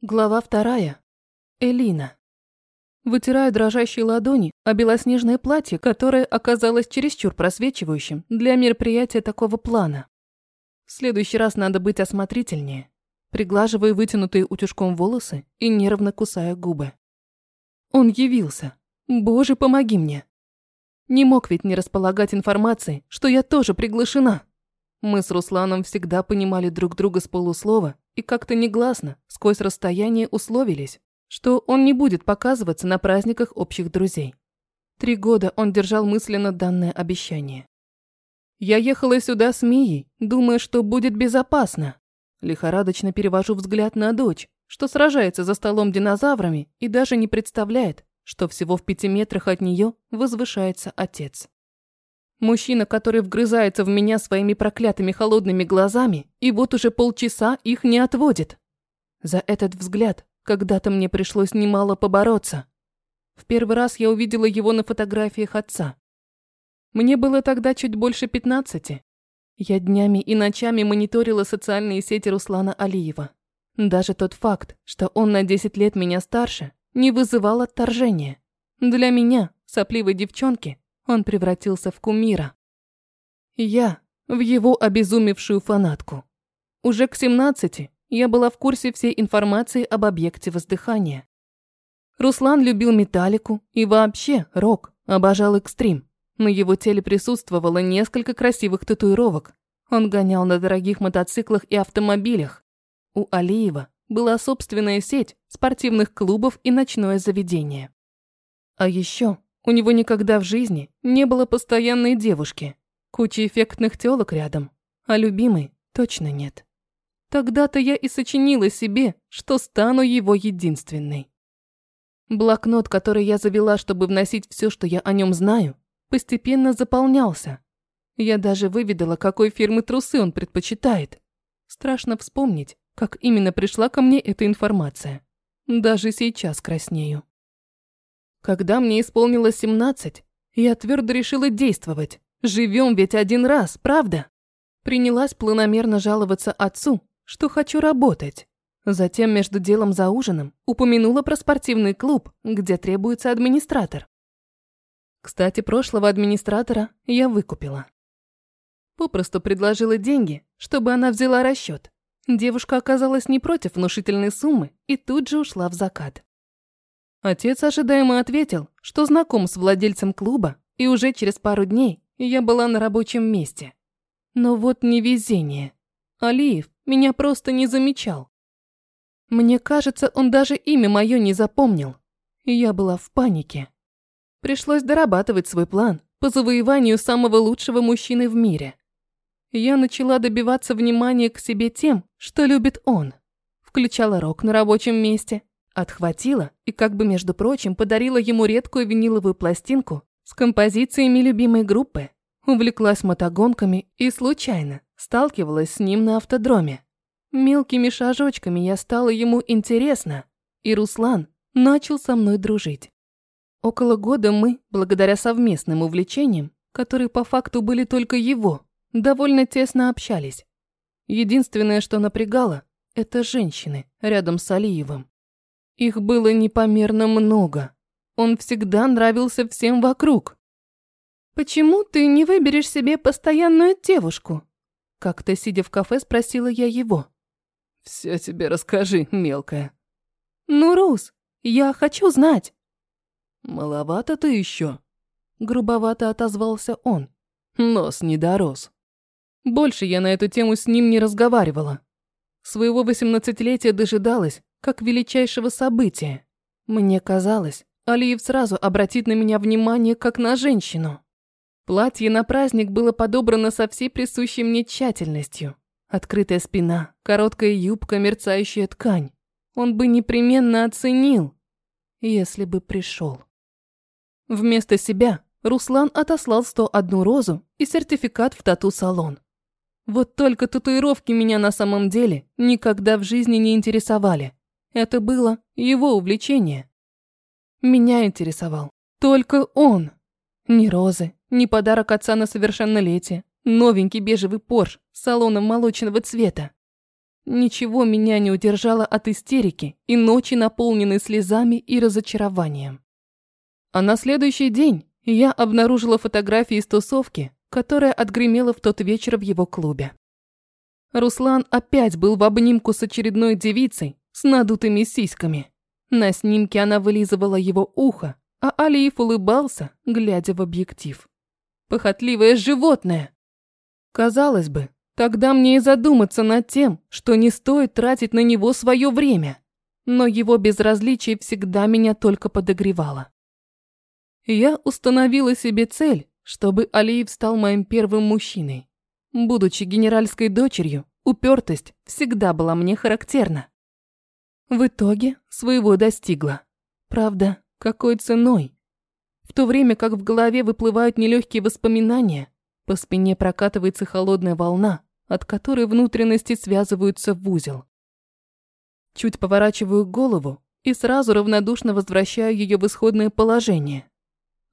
Глава вторая. Элина. Вытираю дрожащие ладони о белоснежное платье, которое оказалось чересчур просвечивающим для мероприятия такого плана. В следующий раз надо быть осмотрительнее. Приглаживаю вытянутые утюжком волосы и нервно кусая губы. Он явился. Боже, помоги мне. Не мог ведь не располагать информацией, что я тоже приглашена. Мы с Русланом всегда понимали друг друга с полуслова и как-то негласно, сквозь расстояние условились, что он не будет показываться на праздниках общих друзей. Три года он держал мысленно данное обещание. Я ехала сюда с Мией, думая, что будет безопасно. Лихорадочно перевожу взгляд на дочь, что сражается за столом динозаврами и даже не представляет, что всего в пяти метрах от нее возвышается отец. Мужчина, который вгрызается в меня своими проклятыми холодными глазами, и вот уже полчаса их не отводит. За этот взгляд когда-то мне пришлось немало побороться. В первый раз я увидела его на фотографиях отца. Мне было тогда чуть больше пятнадцати. Я днями и ночами мониторила социальные сети Руслана Алиева. Даже тот факт, что он на 10 лет меня старше, не вызывал отторжения. Для меня, сопливой девчонки, он превратился в кумира. Я в его обезумевшую фанатку. Уже к 17 я была в курсе всей информации об объекте воздыхания. Руслан любил металлику и вообще рок, обожал экстрим. На его теле присутствовало несколько красивых татуировок. Он гонял на дорогих мотоциклах и автомобилях. У Алиева была собственная сеть спортивных клубов и ночное заведение. А еще у него никогда в жизни не было постоянной девушки. Куча эффектных тёлок рядом, а любимой точно нет. Тогда-то я и сочинила себе, что стану его единственной. Блокнот, который я завела, чтобы вносить все, что я о нем знаю, постепенно заполнялся. Я даже выведала, какой фирмы трусы он предпочитает. Страшно вспомнить, как именно пришла ко мне эта информация. Даже сейчас краснею. Когда мне исполнилось 17, я твердо решила действовать. Живем ведь один раз, правда? Принялась планомерно жаловаться отцу, что хочу работать. Затем между делом за ужином упомянула про спортивный клуб, где требуется администратор. Кстати, прошлого администратора я выкупила. Попросту предложила деньги, чтобы она взяла расчет. Девушка оказалась не против внушительной суммы и тут же ушла в закат. Отец ожидаемо ответил, что знаком с владельцем клуба, и уже через пару дней я была на рабочем месте. Но вот невезение. Алиев меня просто не замечал. Мне кажется, он даже имя мое не запомнил. Я была в панике. Пришлось дорабатывать свой план по завоеванию самого лучшего мужчины в мире. Я начала добиваться внимания к себе тем, что любит он. Включала рок на рабочем месте, Отхватила и как бы, между прочим, подарила ему редкую виниловую пластинку с композициями любимой группы. Увлеклась мотогонками и случайно сталкивалась с ним на автодроме. Мелкими шажочками я стала ему интересна, и Руслан начал со мной дружить. Около года мы, благодаря совместным увлечениям, которые по факту были только его, довольно тесно общались. Единственное, что напрягало, это женщины рядом с Алиевым. Их было непомерно много. Он всегда нравился всем вокруг. «Почему ты не выберешь себе постоянную девушку?» Как-то, сидя в кафе, спросила я его. «Все тебе расскажи, мелкая». «Ну, Рус, я хочу знать». «Маловато ты еще?» Грубовато отозвался он. Нос не дорос. Больше я на эту тему с ним не разговаривала. Своего восемнадцатилетия дожидалась, как величайшего события. Мне казалось, Алиев сразу обратит на меня внимание, как на женщину. Платье на праздник было подобрано со всей присущей мне тщательностью. Открытая спина, короткая юбка, мерцающая ткань. Он бы непременно оценил, если бы пришел. Вместо себя Руслан отослал 101 розу и сертификат в тату-салон. Вот только татуировки меня на самом деле никогда в жизни не интересовали. Это было его увлечение. Меня интересовал только он. Ни розы, ни подарок отца на совершеннолетие, новенький бежевый Порш с салоном молочного цвета. Ничего меня не удержало от истерики и ночи, наполненной слезами и разочарованием. А на следующий день я обнаружила фотографии из тусовки, которая отгремела в тот вечер в его клубе. Руслан опять был в обнимку с очередной девицей с надутыми сиськами. На снимке она вылизывала его ухо, а Алиев улыбался, глядя в объектив. Похотливое животное! Казалось бы, тогда мне и задуматься над тем, что не стоит тратить на него свое время. Но его безразличие всегда меня только подогревало. Я установила себе цель, чтобы Алиев стал моим первым мужчиной. Будучи генеральской дочерью, упертость всегда была мне характерна. В итоге своего достигла. Правда, какой ценой? В то время как в голове выплывают нелегкие воспоминания, по спине прокатывается холодная волна, от которой внутренности связываются в узел. Чуть поворачиваю голову и сразу равнодушно возвращаю ее в исходное положение.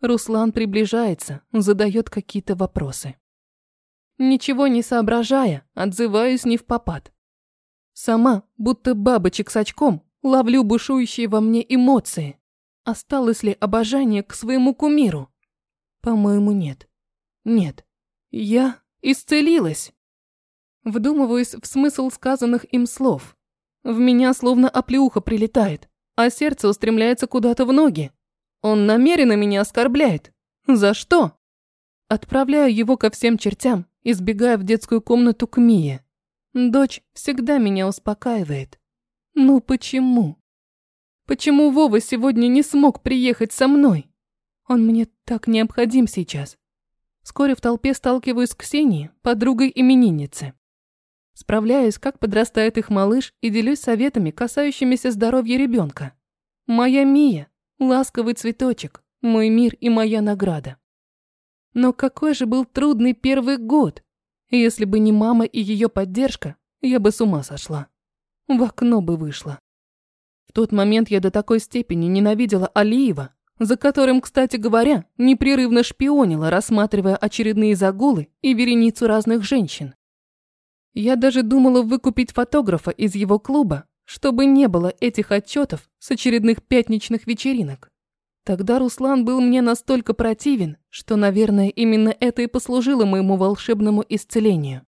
Руслан приближается, задает какие-то вопросы. Ничего не соображая, отзываюсь не в попад. Сама, будто бабочек с очком, ловлю бушующие во мне эмоции. Осталось ли обожание к своему кумиру? По-моему, нет. Нет. Я исцелилась. Вдумываюсь в смысл сказанных им слов. В меня словно оплеуха прилетает, а сердце устремляется куда-то в ноги. Он намеренно меня оскорбляет. За что? Отправляю его ко всем чертям, избегая в детскую комнату к Мие. Дочь всегда меня успокаивает. Ну почему? Почему Вова сегодня не смог приехать со мной? Он мне так необходим сейчас. Вскоре в толпе сталкиваюсь с Ксенией, подругой именинницы. Справляюсь, как подрастает их малыш, и делюсь советами, касающимися здоровья ребенка. Моя Мия – ласковый цветочек, мой мир и моя награда. Но какой же был трудный первый год. Если бы не мама и ее поддержка, я бы с ума сошла. В окно бы вышла. В тот момент я до такой степени ненавидела Алиева, за которым, кстати говоря, непрерывно шпионила, рассматривая очередные загулы и вереницу разных женщин. Я даже думала выкупить фотографа из его клуба, чтобы не было этих отчетов с очередных пятничных вечеринок. Тогда Руслан был мне настолько противен, что, наверное, именно это и послужило моему волшебному исцелению.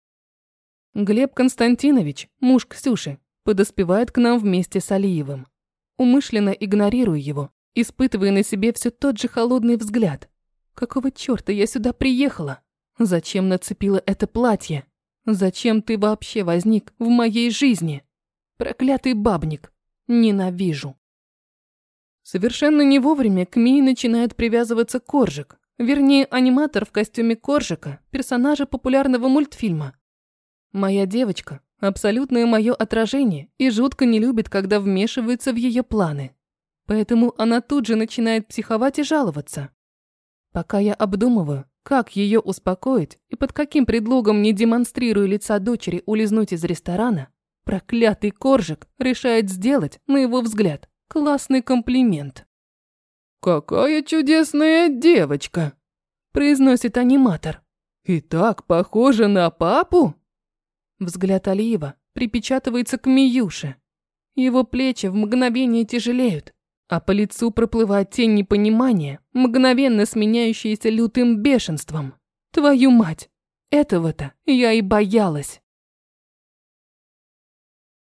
Глеб Константинович, муж Ксюши, подоспевает к нам вместе с Алиевым. Умышленно игнорирую его, испытывая на себе все тот же холодный взгляд. Какого черта я сюда приехала? Зачем нацепила это платье? Зачем ты вообще возник в моей жизни? Проклятый бабник. Ненавижу. Совершенно не вовремя к Мии начинает привязываться Коржик. Вернее, аниматор в костюме Коржика, персонажа популярного мультфильма. Моя девочка – абсолютное мое отражение и жутко не любит, когда вмешивается в ее планы. Поэтому она тут же начинает психовать и жаловаться. Пока я обдумываю, как ее успокоить и под каким предлогом не демонстрирую лица дочери улизнуть из ресторана, проклятый Коржик решает сделать, на его взгляд, Классный комплимент. «Какая чудесная девочка!» – произносит аниматор. «И так похожа на папу?» Взгляд Алиева припечатывается к Миюше. Его плечи в мгновение тяжелеют, а по лицу проплывает тень непонимания, мгновенно сменяющаяся лютым бешенством. «Твою мать! Этого-то я и боялась!»